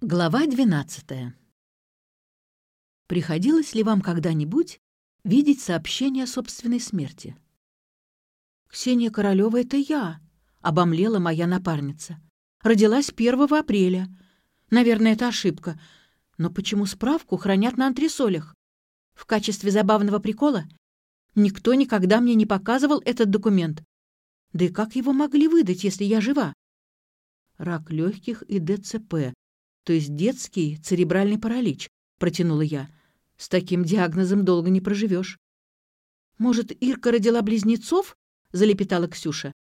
Глава 12. Приходилось ли вам когда-нибудь видеть сообщение о собственной смерти? «Ксения Королева — это я», — обомлела моя напарница. «Родилась 1 апреля. Наверное, это ошибка. Но почему справку хранят на антресолях? В качестве забавного прикола? Никто никогда мне не показывал этот документ. Да и как его могли выдать, если я жива? Рак легких и ДЦП, то есть детский церебральный паралич, протянула я. С таким диагнозом долго не проживешь. Может, Ирка родила близнецов? залепетала Ксюша.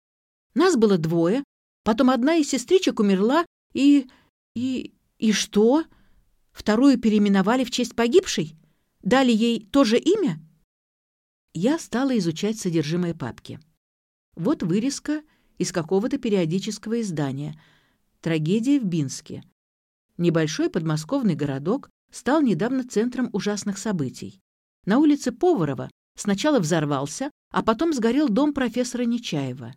Нас было двое, потом одна из сестричек умерла, и... и... и что? Вторую переименовали в честь погибшей? Дали ей то же имя? Я стала изучать содержимое папки. Вот вырезка из какого-то периодического издания. Трагедия в Бинске. Небольшой подмосковный городок стал недавно центром ужасных событий. На улице Поварова сначала взорвался, а потом сгорел дом профессора Нечаева.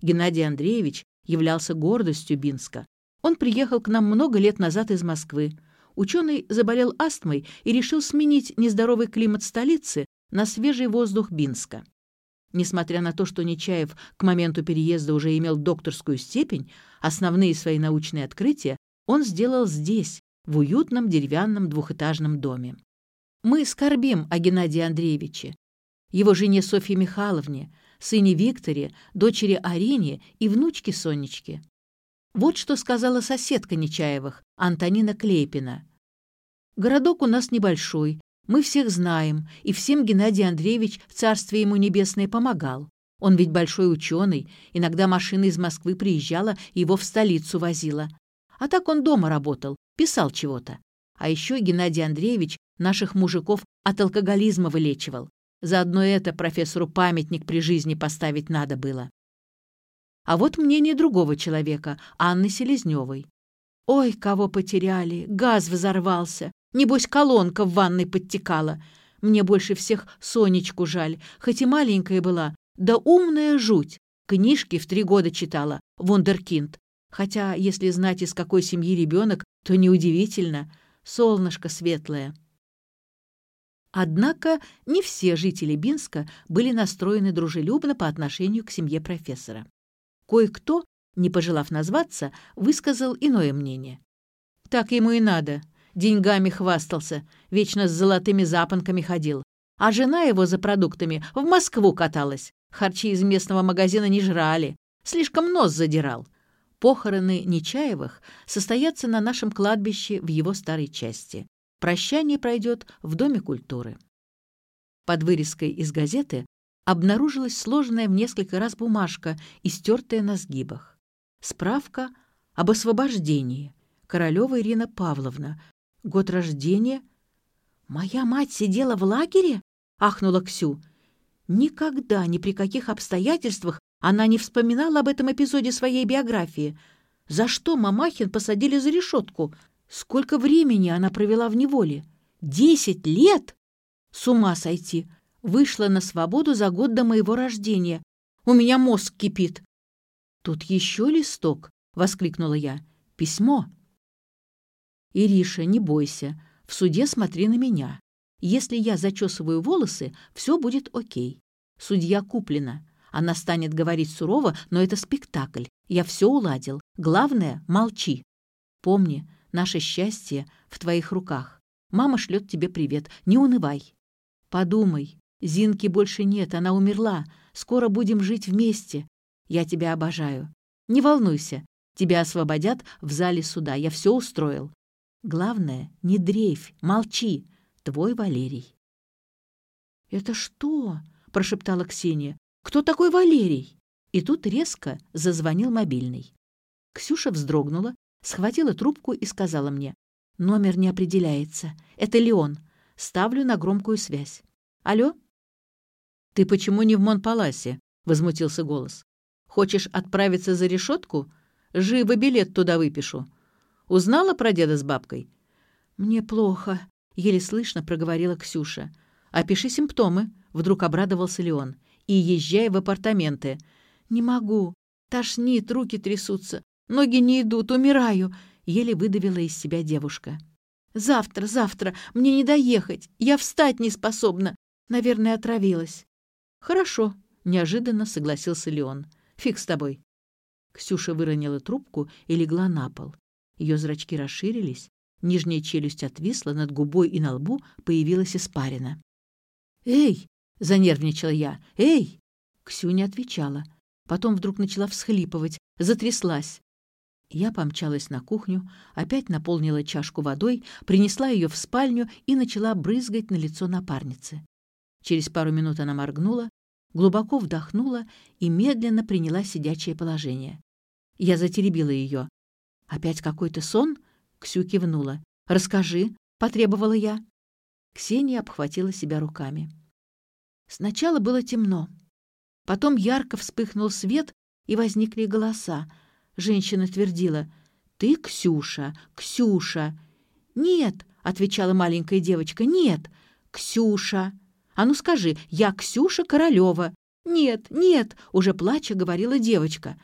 Геннадий Андреевич являлся гордостью Бинска. Он приехал к нам много лет назад из Москвы. Ученый заболел астмой и решил сменить нездоровый климат столицы на свежий воздух Бинска. Несмотря на то, что Нечаев к моменту переезда уже имел докторскую степень, основные свои научные открытия он сделал здесь, в уютном деревянном двухэтажном доме. Мы скорбим о Геннадии Андреевиче, его жене Софье Михайловне, сыне Викторе, дочери Арине и внучке Сонечке. Вот что сказала соседка Нечаевых, Антонина Клейпина. «Городок у нас небольшой, мы всех знаем, и всем Геннадий Андреевич в царстве ему небесное помогал. Он ведь большой ученый, иногда машина из Москвы приезжала и его в столицу возила. А так он дома работал, писал чего-то. А еще Геннадий Андреевич наших мужиков от алкоголизма вылечивал. Заодно это профессору памятник при жизни поставить надо было. А вот мнение другого человека, Анны Селезневой. «Ой, кого потеряли! Газ взорвался! Небось, колонка в ванной подтекала! Мне больше всех Сонечку жаль, хоть и маленькая была, да умная жуть! Книжки в три года читала, вундеркинд. Хотя, если знать, из какой семьи ребенок, то неудивительно. Солнышко светлое. Однако не все жители Бинска были настроены дружелюбно по отношению к семье профессора. Кое-кто, не пожелав назваться, высказал иное мнение. Так ему и надо. Деньгами хвастался, вечно с золотыми запонками ходил. А жена его за продуктами в Москву каталась. Харчи из местного магазина не жрали. Слишком нос задирал. Похороны Нечаевых состоятся на нашем кладбище в его старой части. Прощание пройдет в Доме культуры. Под вырезкой из газеты обнаружилась сложенная в несколько раз бумажка, истертая на сгибах. Справка об освобождении. Королева Ирина Павловна. Год рождения. «Моя мать сидела в лагере?» — ахнула Ксю. Никогда, ни при каких обстоятельствах она не вспоминала об этом эпизоде своей биографии. За что Мамахин посадили за решетку? Сколько времени она провела в неволе? Десять лет? С ума сойти. Вышла на свободу за год до моего рождения. У меня мозг кипит. «Тут еще листок!» — воскликнула я. «Письмо!» «Ириша, не бойся. В суде смотри на меня. Если я зачесываю волосы, все будет окей. Судья куплена. Она станет говорить сурово, но это спектакль. Я все уладил. Главное — молчи. Помни, наше счастье в твоих руках. Мама шлет тебе привет. Не унывай. Подумай. Зинки больше нет, она умерла. Скоро будем жить вместе. Я тебя обожаю. Не волнуйся. Тебя освободят в зале суда. Я все устроил. Главное, не дрейфь, молчи. Твой Валерий. «Это что?» — прошептала Ксения. «Кто такой Валерий?» И тут резко зазвонил мобильный. Ксюша вздрогнула, схватила трубку и сказала мне. «Номер не определяется. Это Леон. Ставлю на громкую связь. Алло?» «Ты почему не в Монпаласе?» — возмутился голос. «Хочешь отправиться за решетку? Живо билет туда выпишу. Узнала про деда с бабкой?» «Мне плохо», — еле слышно проговорила Ксюша. опиши симптомы», — вдруг обрадовался Леон. «И езжай в апартаменты». «Не могу. Тошнит, руки трясутся. Ноги не идут, умираю», — еле выдавила из себя девушка. «Завтра, завтра. Мне не доехать. Я встать не способна. Наверное, отравилась». «Хорошо», — неожиданно согласился Леон. «Фиг с тобой». Ксюша выронила трубку и легла на пол. Ее зрачки расширились, нижняя челюсть отвисла, над губой и на лбу появилась испарина. «Эй!» — занервничала я. «Эй!» Ксю не отвечала. Потом вдруг начала всхлипывать, затряслась. Я помчалась на кухню, опять наполнила чашку водой, принесла ее в спальню и начала брызгать на лицо напарницы. Через пару минут она моргнула, глубоко вдохнула и медленно приняла сидячее положение. Я затеребила ее. «Опять какой-то сон?» — Ксю кивнула. «Расскажи», — потребовала я. Ксения обхватила себя руками. Сначала было темно. Потом ярко вспыхнул свет, и возникли голоса. Женщина твердила «Ты Ксюша, Ксюша!» «Нет», — отвечала маленькая девочка, «нет, Ксюша!» «А ну скажи, я Ксюша Королева!» «Нет, нет!» — уже плача говорила девочка.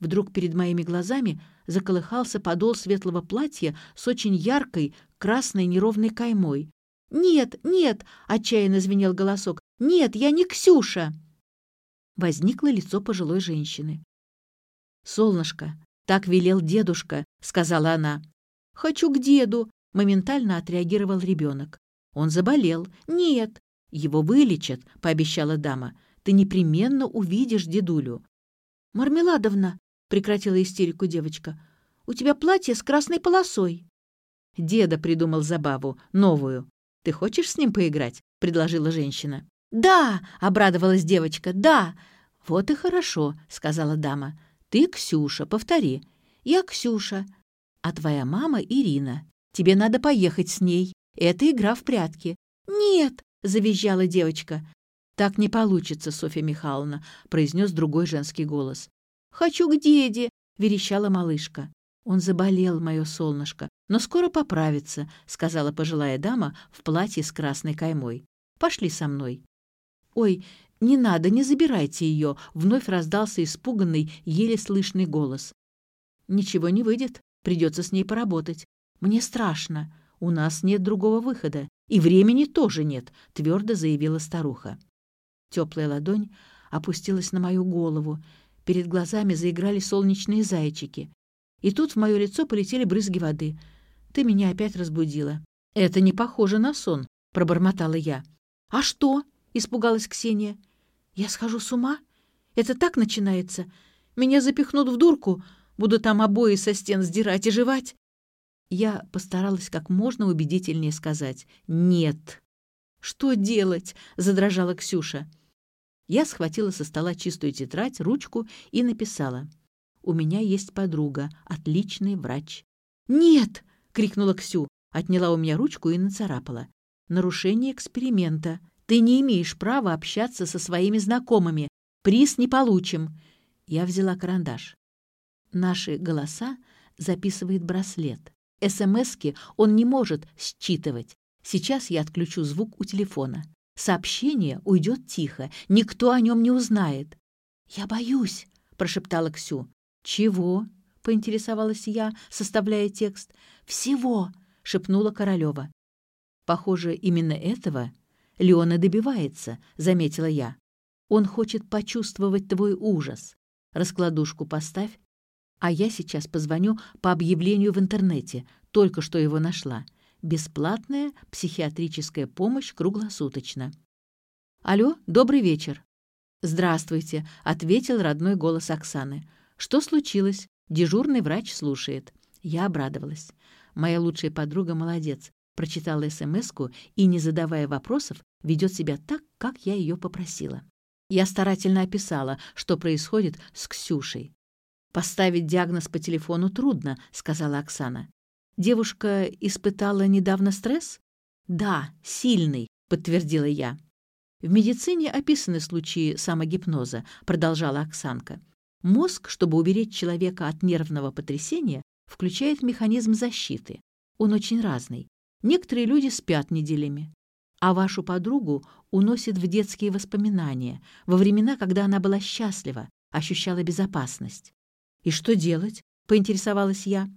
Вдруг перед моими глазами заколыхался подол светлого платья с очень яркой красной неровной каймой. «Нет, нет!» — отчаянно звенел голосок. «Нет, я не Ксюша!» Возникло лицо пожилой женщины. «Солнышко, так велел дедушка», — сказала она. «Хочу к деду», — моментально отреагировал ребенок. «Он заболел». «Нет, «Его вылечат», — пообещала дама. «Ты непременно увидишь дедулю». «Мармеладовна», — прекратила истерику девочка, — «у тебя платье с красной полосой». Деда придумал забаву, новую. «Ты хочешь с ним поиграть?» — предложила женщина. «Да!» — обрадовалась девочка. «Да!» «Вот и хорошо», — сказала дама. «Ты Ксюша, повтори». «Я Ксюша». «А твоя мама Ирина. Тебе надо поехать с ней. Это игра в прятки». «Нет!» Завизжала девочка. «Так не получится, Софья Михайловна», — произнес другой женский голос. «Хочу к деде», — верещала малышка. «Он заболел, мое солнышко, но скоро поправится», — сказала пожилая дама в платье с красной каймой. «Пошли со мной». «Ой, не надо, не забирайте ее», — вновь раздался испуганный, еле слышный голос. «Ничего не выйдет, придется с ней поработать. Мне страшно, у нас нет другого выхода. «И времени тоже нет», — твердо заявила старуха. Теплая ладонь опустилась на мою голову. Перед глазами заиграли солнечные зайчики. И тут в мое лицо полетели брызги воды. «Ты меня опять разбудила». «Это не похоже на сон», — пробормотала я. «А что?» — испугалась Ксения. «Я схожу с ума? Это так начинается? Меня запихнут в дурку, буду там обои со стен сдирать и жевать?» Я постаралась как можно убедительнее сказать «нет». «Что делать?» — задрожала Ксюша. Я схватила со стола чистую тетрадь, ручку и написала. «У меня есть подруга, отличный врач». «Нет!» — крикнула Ксю, отняла у меня ручку и нацарапала. «Нарушение эксперимента. Ты не имеешь права общаться со своими знакомыми. Приз не получим». Я взяла карандаш. Наши голоса записывает браслет. СМСки он не может считывать. Сейчас я отключу звук у телефона. Сообщение уйдет тихо, никто о нем не узнает. «Я боюсь», — прошептала Ксю. «Чего?» — поинтересовалась я, составляя текст. «Всего», — шепнула Королева. «Похоже, именно этого Леона добивается», — заметила я. «Он хочет почувствовать твой ужас. Раскладушку поставь, а я сейчас позвоню по объявлению в интернете, только что его нашла. Бесплатная психиатрическая помощь круглосуточно. «Алло, добрый вечер». «Здравствуйте», — ответил родной голос Оксаны. «Что случилось?» Дежурный врач слушает. Я обрадовалась. Моя лучшая подруга молодец. Прочитала смс и, не задавая вопросов, ведет себя так, как я ее попросила. Я старательно описала, что происходит с Ксюшей. «Поставить диагноз по телефону трудно», — сказала Оксана. «Девушка испытала недавно стресс?» «Да, сильный», — подтвердила я. «В медицине описаны случаи самогипноза», — продолжала Оксанка. «Мозг, чтобы уберечь человека от нервного потрясения, включает механизм защиты. Он очень разный. Некоторые люди спят неделями, а вашу подругу уносит в детские воспоминания, во времена, когда она была счастлива, ощущала безопасность. «И что делать?» — поинтересовалась я.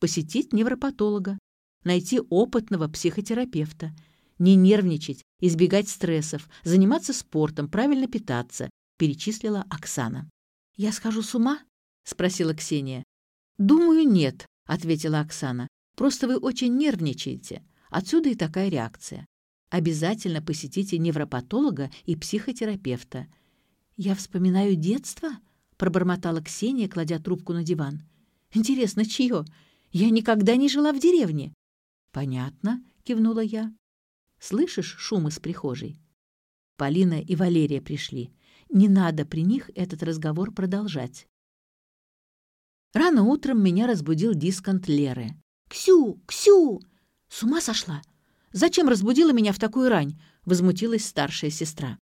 «Посетить невропатолога, найти опытного психотерапевта, не нервничать, избегать стрессов, заниматься спортом, правильно питаться», — перечислила Оксана. «Я схожу с ума?» — спросила Ксения. «Думаю, нет», — ответила Оксана. «Просто вы очень нервничаете. Отсюда и такая реакция. Обязательно посетите невропатолога и психотерапевта. «Я вспоминаю детство?» — пробормотала Ксения, кладя трубку на диван. «Интересно, чье? Я никогда не жила в деревне». «Понятно», — кивнула я. «Слышишь шум из прихожей?» Полина и Валерия пришли. Не надо при них этот разговор продолжать. Рано утром меня разбудил дисконт Леры. «Ксю! Ксю!» «С ума сошла? Зачем разбудила меня в такую рань?» — возмутилась старшая сестра.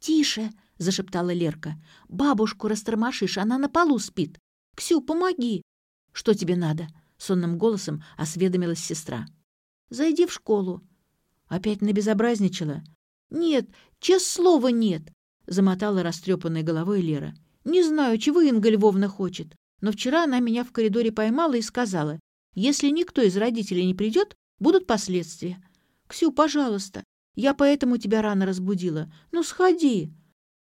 «Тише!» — зашептала Лерка. «Бабушку растормошишь, она на полу спит. Ксю, помоги!» «Что тебе надо?» — сонным голосом осведомилась сестра. «Зайди в школу». Опять набезобразничала. «Нет, честное слова нет!» — замотала растрепанной головой Лера. «Не знаю, чего Инга Львовна хочет, но вчера она меня в коридоре поймала и сказала, если никто из родителей не придет, будут последствия. Ксю, пожалуйста, я поэтому тебя рано разбудила. Ну, сходи!»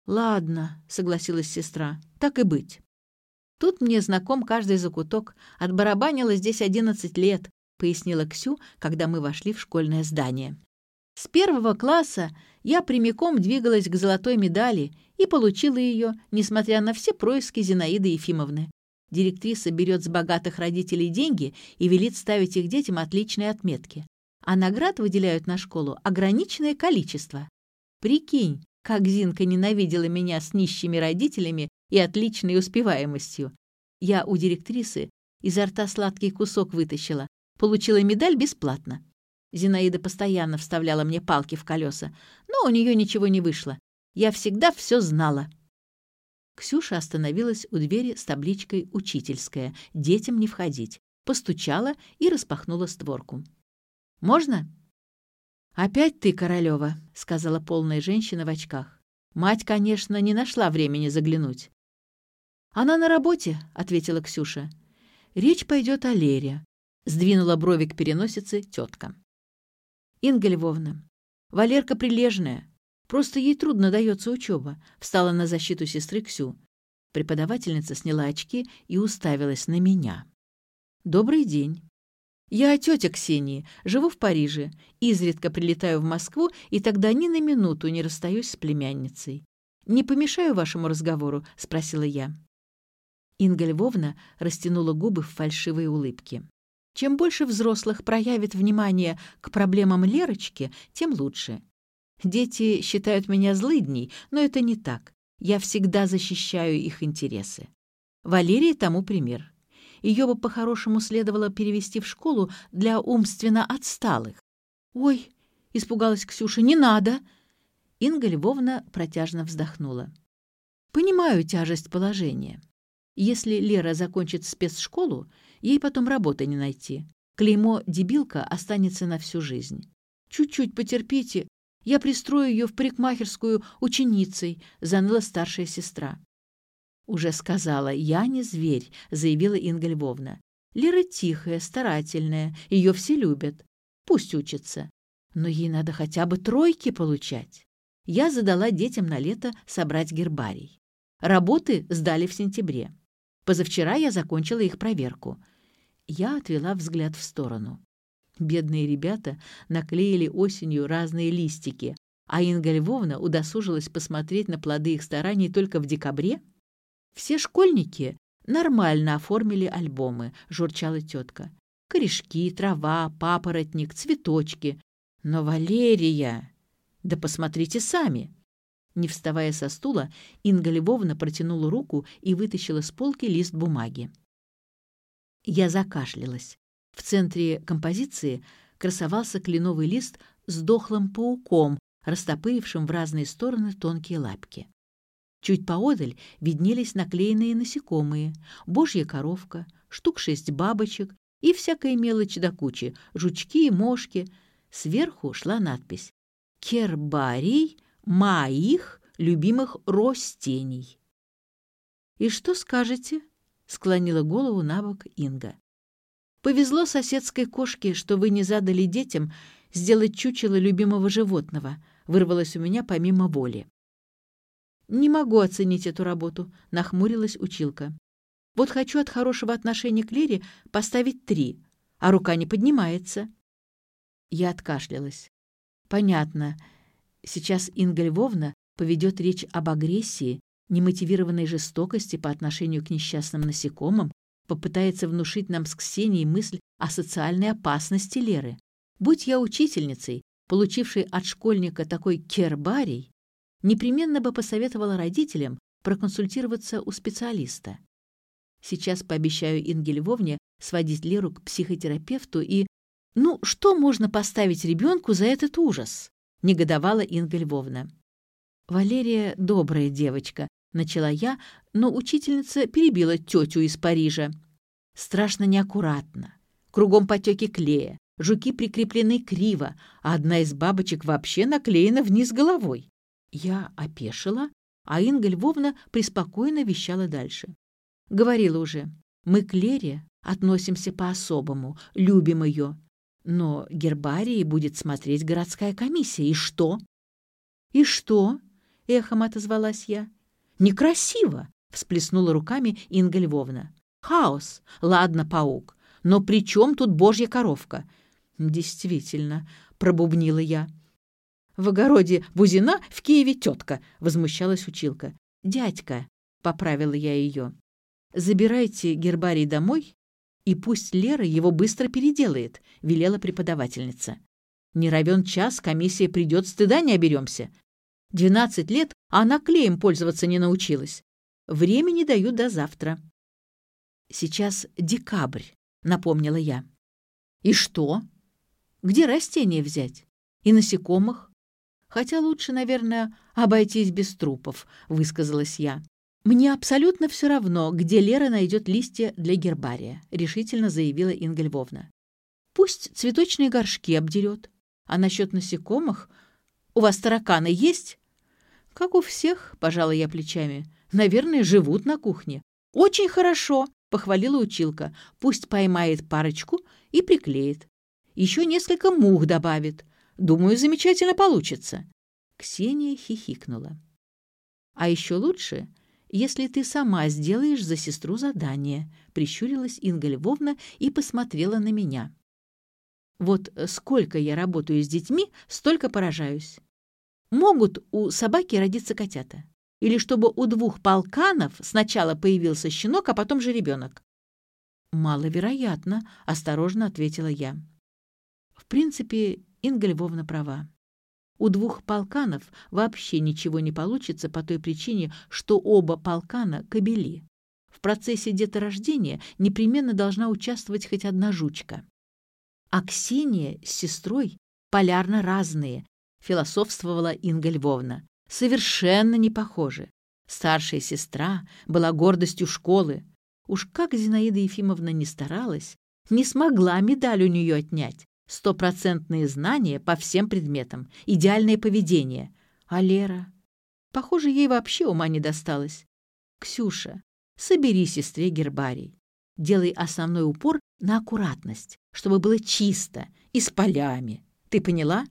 «Ладно», — согласилась сестра, — «так и быть». «Тут мне знаком каждый закуток. Отбарабанила здесь одиннадцать лет», — пояснила Ксю, когда мы вошли в школьное здание. С первого класса я прямиком двигалась к золотой медали и получила ее, несмотря на все происки Зинаиды Ефимовны. Директриса берет с богатых родителей деньги и велит ставить их детям отличные отметки. А наград выделяют на школу ограниченное количество. Прикинь, как Зинка ненавидела меня с нищими родителями и отличной успеваемостью. Я у директрисы изо рта сладкий кусок вытащила, получила медаль бесплатно. Зинаида постоянно вставляла мне палки в колеса, но у нее ничего не вышло. Я всегда все знала. Ксюша остановилась у двери с табличкой «Учительская», «Детям не входить», постучала и распахнула створку. «Можно?» «Опять ты, Королева», — сказала полная женщина в очках. Мать, конечно, не нашла времени заглянуть. «Она на работе», — ответила Ксюша. «Речь пойдет о Лере», — сдвинула брови к переносице тетка. «Инга Львовна, Валерка прилежная. Просто ей трудно дается учеба», — встала на защиту сестры Ксю. Преподавательница сняла очки и уставилась на меня. «Добрый день. Я тетя Ксении, живу в Париже, изредка прилетаю в Москву и тогда ни на минуту не расстаюсь с племянницей. «Не помешаю вашему разговору?» — спросила я. Инга Львовна растянула губы в фальшивой улыбке. Чем больше взрослых проявит внимание к проблемам Лерочки, тем лучше. Дети считают меня злыдней, но это не так. Я всегда защищаю их интересы. Валерия тому пример. Ее бы по-хорошему следовало перевести в школу для умственно отсталых. «Ой!» — испугалась Ксюша. «Не надо!» Инга Львовна протяжно вздохнула. «Понимаю тяжесть положения. Если Лера закончит спецшколу, ей потом работы не найти. Клеймо «дебилка» останется на всю жизнь. Чуть-чуть потерпите, я пристрою ее в парикмахерскую ученицей», — заныла старшая сестра. «Уже сказала, я не зверь», — заявила Инга Львовна. «Лера тихая, старательная, ее все любят. Пусть учится. Но ей надо хотя бы тройки получать». Я задала детям на лето собрать гербарий. Работы сдали в сентябре. Позавчера я закончила их проверку. Я отвела взгляд в сторону. Бедные ребята наклеили осенью разные листики, а Инга Львовна удосужилась посмотреть на плоды их стараний только в декабре. Все школьники нормально оформили альбомы, журчала тетка. Корешки, трава, папоротник, цветочки. Но Валерия... Да посмотрите сами. Не вставая со стула, Инга Львовна протянула руку и вытащила с полки лист бумаги. Я закашлялась. В центре композиции красовался кленовый лист с дохлым пауком, растопырившим в разные стороны тонкие лапки. Чуть поодаль виднелись наклеенные насекомые, божья коровка, штук шесть бабочек и всякая мелочь до кучи, жучки и мошки. Сверху шла надпись Кербарий моих любимых растений. «И что скажете?» — склонила голову на бок Инга. «Повезло соседской кошке, что вы не задали детям сделать чучело любимого животного», — вырвалось у меня помимо воли. «Не могу оценить эту работу», — нахмурилась училка. «Вот хочу от хорошего отношения к Лере поставить три, а рука не поднимается». Я откашлялась. «Понятно. Сейчас Инга Львовна поведет речь об агрессии, немотивированной жестокости по отношению к несчастным насекомым, попытается внушить нам с Ксенией мысль о социальной опасности Леры. Будь я учительницей, получившей от школьника такой кербарий, непременно бы посоветовала родителям проконсультироваться у специалиста. Сейчас пообещаю Инге Львовне сводить Леру к психотерапевту и... Ну, что можно поставить ребенку за этот ужас? Негодовала Инга Львовна. Валерия добрая девочка, начала я, но учительница перебила тетю из Парижа. Страшно неаккуратно. Кругом потеки клея, жуки прикреплены криво, а одна из бабочек вообще наклеена вниз головой. Я опешила, а Инга Львовна преспокойно вещала дальше. Говорила уже, мы к Лере относимся по-особому, любим ее. Но гербарии будет смотреть городская комиссия. И что? И что? Эхом отозвалась я. Некрасиво, всплеснула руками Инга Львовна. Хаос. Ладно, паук. Но при чем тут божья коровка? Действительно, пробубнила я. В огороде Бузина, в Киеве тетка, возмущалась училка. Дядька, поправила я ее. Забирайте гербарий домой, и пусть Лера его быстро переделает, велела преподавательница. Не равен час, комиссия придет, стыда не оберемся. Двенадцать лет, а она клеем пользоваться не научилась. Времени дают до завтра. Сейчас декабрь, напомнила я. И что? Где растения взять? И насекомых? Хотя лучше, наверное, обойтись без трупов, высказалась я. «Мне абсолютно все равно, где Лера найдет листья для гербария», — решительно заявила Инга Львовна. «Пусть цветочные горшки обдерет. А насчет насекомых? У вас тараканы есть?» «Как у всех», — пожала я плечами. «Наверное, живут на кухне». «Очень хорошо», — похвалила училка. «Пусть поймает парочку и приклеит. Еще несколько мух добавит. Думаю, замечательно получится». Ксения хихикнула. «А еще лучше, если ты сама сделаешь за сестру задание», — прищурилась Инга Львовна и посмотрела на меня. «Вот сколько я работаю с детьми, столько поражаюсь. Могут у собаки родиться котята? Или чтобы у двух полканов сначала появился щенок, а потом же ребенок?» «Маловероятно», — осторожно ответила я. В принципе, Инга Львовна права. У двух полканов вообще ничего не получится по той причине, что оба полкана — кобели. В процессе деторождения непременно должна участвовать хоть одна жучка. А Ксения с сестрой полярно разные, философствовала Инга Львовна. Совершенно не похожи. Старшая сестра была гордостью школы. Уж как Зинаида Ефимовна не старалась, не смогла медаль у нее отнять. Стопроцентные знания по всем предметам, идеальное поведение. А Лера? Похоже, ей вообще ума не досталось. Ксюша, собери сестре гербарий. Делай основной упор на аккуратность, чтобы было чисто и с полями. Ты поняла?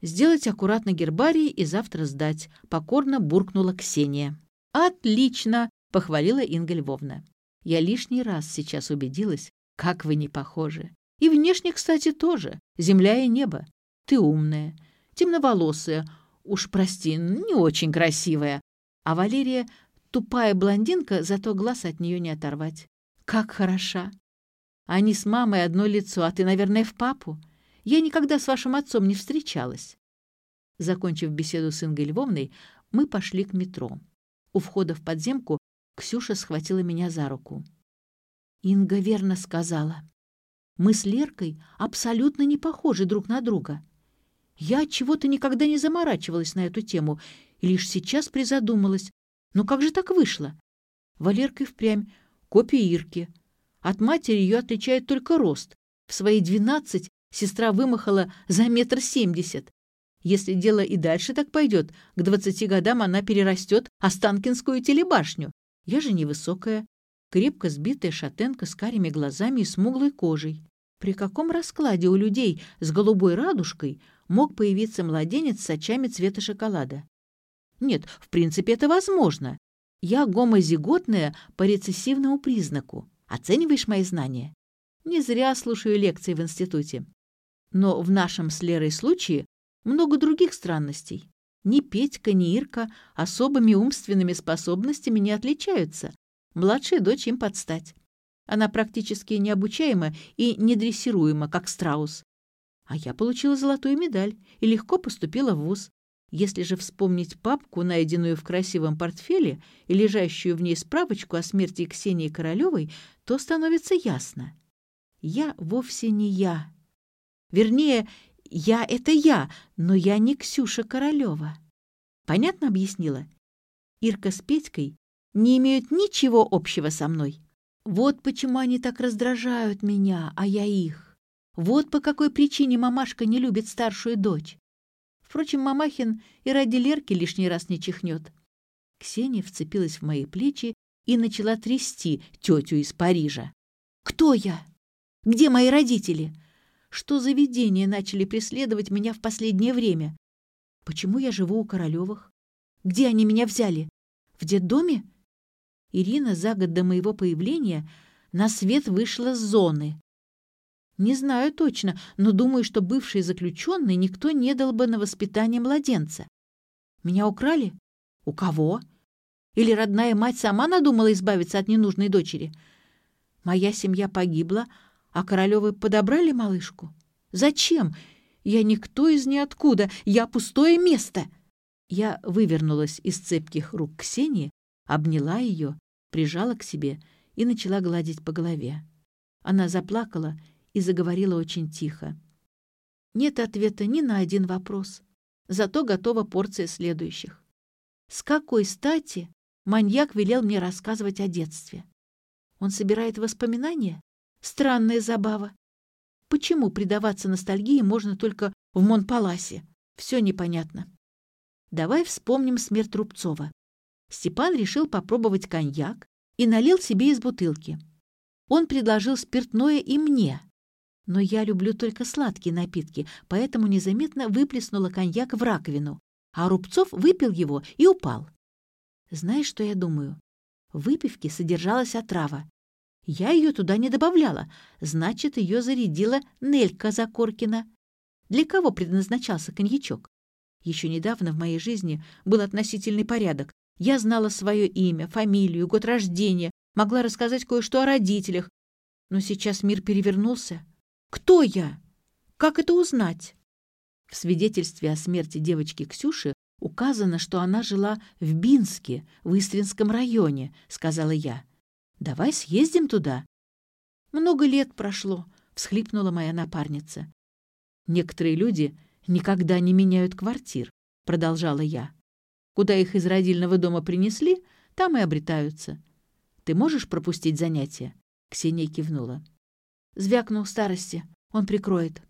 Сделать аккуратно гербарий и завтра сдать, покорно буркнула Ксения. Отлично, похвалила Инга Львовна. Я лишний раз сейчас убедилась, как вы не похожи. И внешне, кстати, тоже. Земля и небо. Ты умная, темноволосая, уж прости, не очень красивая. А Валерия тупая блондинка, зато глаз от нее не оторвать. Как хороша. Они с мамой одно лицо, а ты, наверное, в папу. Я никогда с вашим отцом не встречалась. Закончив беседу с Ингой Львовной, мы пошли к метро. У входа в подземку Ксюша схватила меня за руку. Инга верно сказала. Мы с Леркой абсолютно не похожи друг на друга. Я чего-то никогда не заморачивалась на эту тему и лишь сейчас призадумалась. Но как же так вышло? Валерка и впрямь копия Ирки. От матери ее отличает только рост. В свои двенадцать сестра вымахала за метр семьдесят. Если дело и дальше так пойдет, к двадцати годам она перерастет Останкинскую телебашню. Я же невысокая, крепко сбитая шатенка с карими глазами и смуглой кожей. При каком раскладе у людей с голубой радужкой мог появиться младенец с очами цвета шоколада? Нет, в принципе, это возможно. Я гомозиготная по рецессивному признаку. Оцениваешь мои знания? Не зря слушаю лекции в институте. Но в нашем с Лерой случае много других странностей. Ни Петька, ни Ирка особыми умственными способностями не отличаются. Младшая дочь им подстать. Она практически необучаема и недрессируема, как страус. А я получила золотую медаль и легко поступила в вуз. Если же вспомнить папку, найденную в красивом портфеле и лежащую в ней справочку о смерти Ксении Королевой, то становится ясно. Я вовсе не я. Вернее, я — это я, но я не Ксюша Королева. Понятно объяснила? Ирка с Петькой не имеют ничего общего со мной. Вот почему они так раздражают меня, а я их. Вот по какой причине мамашка не любит старшую дочь. Впрочем, Мамахин и ради Лерки лишний раз не чихнет. Ксения вцепилась в мои плечи и начала трясти тетю из Парижа. «Кто я? Где мои родители? Что за видения начали преследовать меня в последнее время? Почему я живу у Королевых? Где они меня взяли? В детдоме?» Ирина за год до моего появления на свет вышла с зоны. Не знаю точно, но думаю, что бывший заключенный никто не дал бы на воспитание младенца. Меня украли? У кого? Или родная мать сама надумала избавиться от ненужной дочери? Моя семья погибла, а Королевы подобрали малышку? Зачем? Я никто из ниоткуда, я пустое место. Я вывернулась из цепких рук Ксении, обняла ее, прижала к себе и начала гладить по голове. Она заплакала и заговорила очень тихо. Нет ответа ни на один вопрос, зато готова порция следующих. С какой стати маньяк велел мне рассказывать о детстве? Он собирает воспоминания? Странная забава. Почему предаваться ностальгии можно только в Монпаласе? Все непонятно. Давай вспомним смерть Рубцова. Степан решил попробовать коньяк и налил себе из бутылки. Он предложил спиртное и мне, но я люблю только сладкие напитки, поэтому незаметно выплеснула коньяк в раковину, а Рубцов выпил его и упал. Знаешь, что я думаю? В выпивке содержалась отрава. Я ее туда не добавляла, значит, ее зарядила Нелька Закоркина. Для кого предназначался коньячок? Еще недавно в моей жизни был относительный порядок. Я знала свое имя, фамилию, год рождения, могла рассказать кое-что о родителях. Но сейчас мир перевернулся, кто я? Как это узнать? В свидетельстве о смерти девочки Ксюши указано, что она жила в Бинске, в Истринском районе, сказала я. Давай съездим туда. Много лет прошло, всхлипнула моя напарница. Некоторые люди никогда не меняют квартир, продолжала я. Куда их из родильного дома принесли, там и обретаются. Ты можешь пропустить занятия? Ксения кивнула. Звякнул старости. Он прикроет.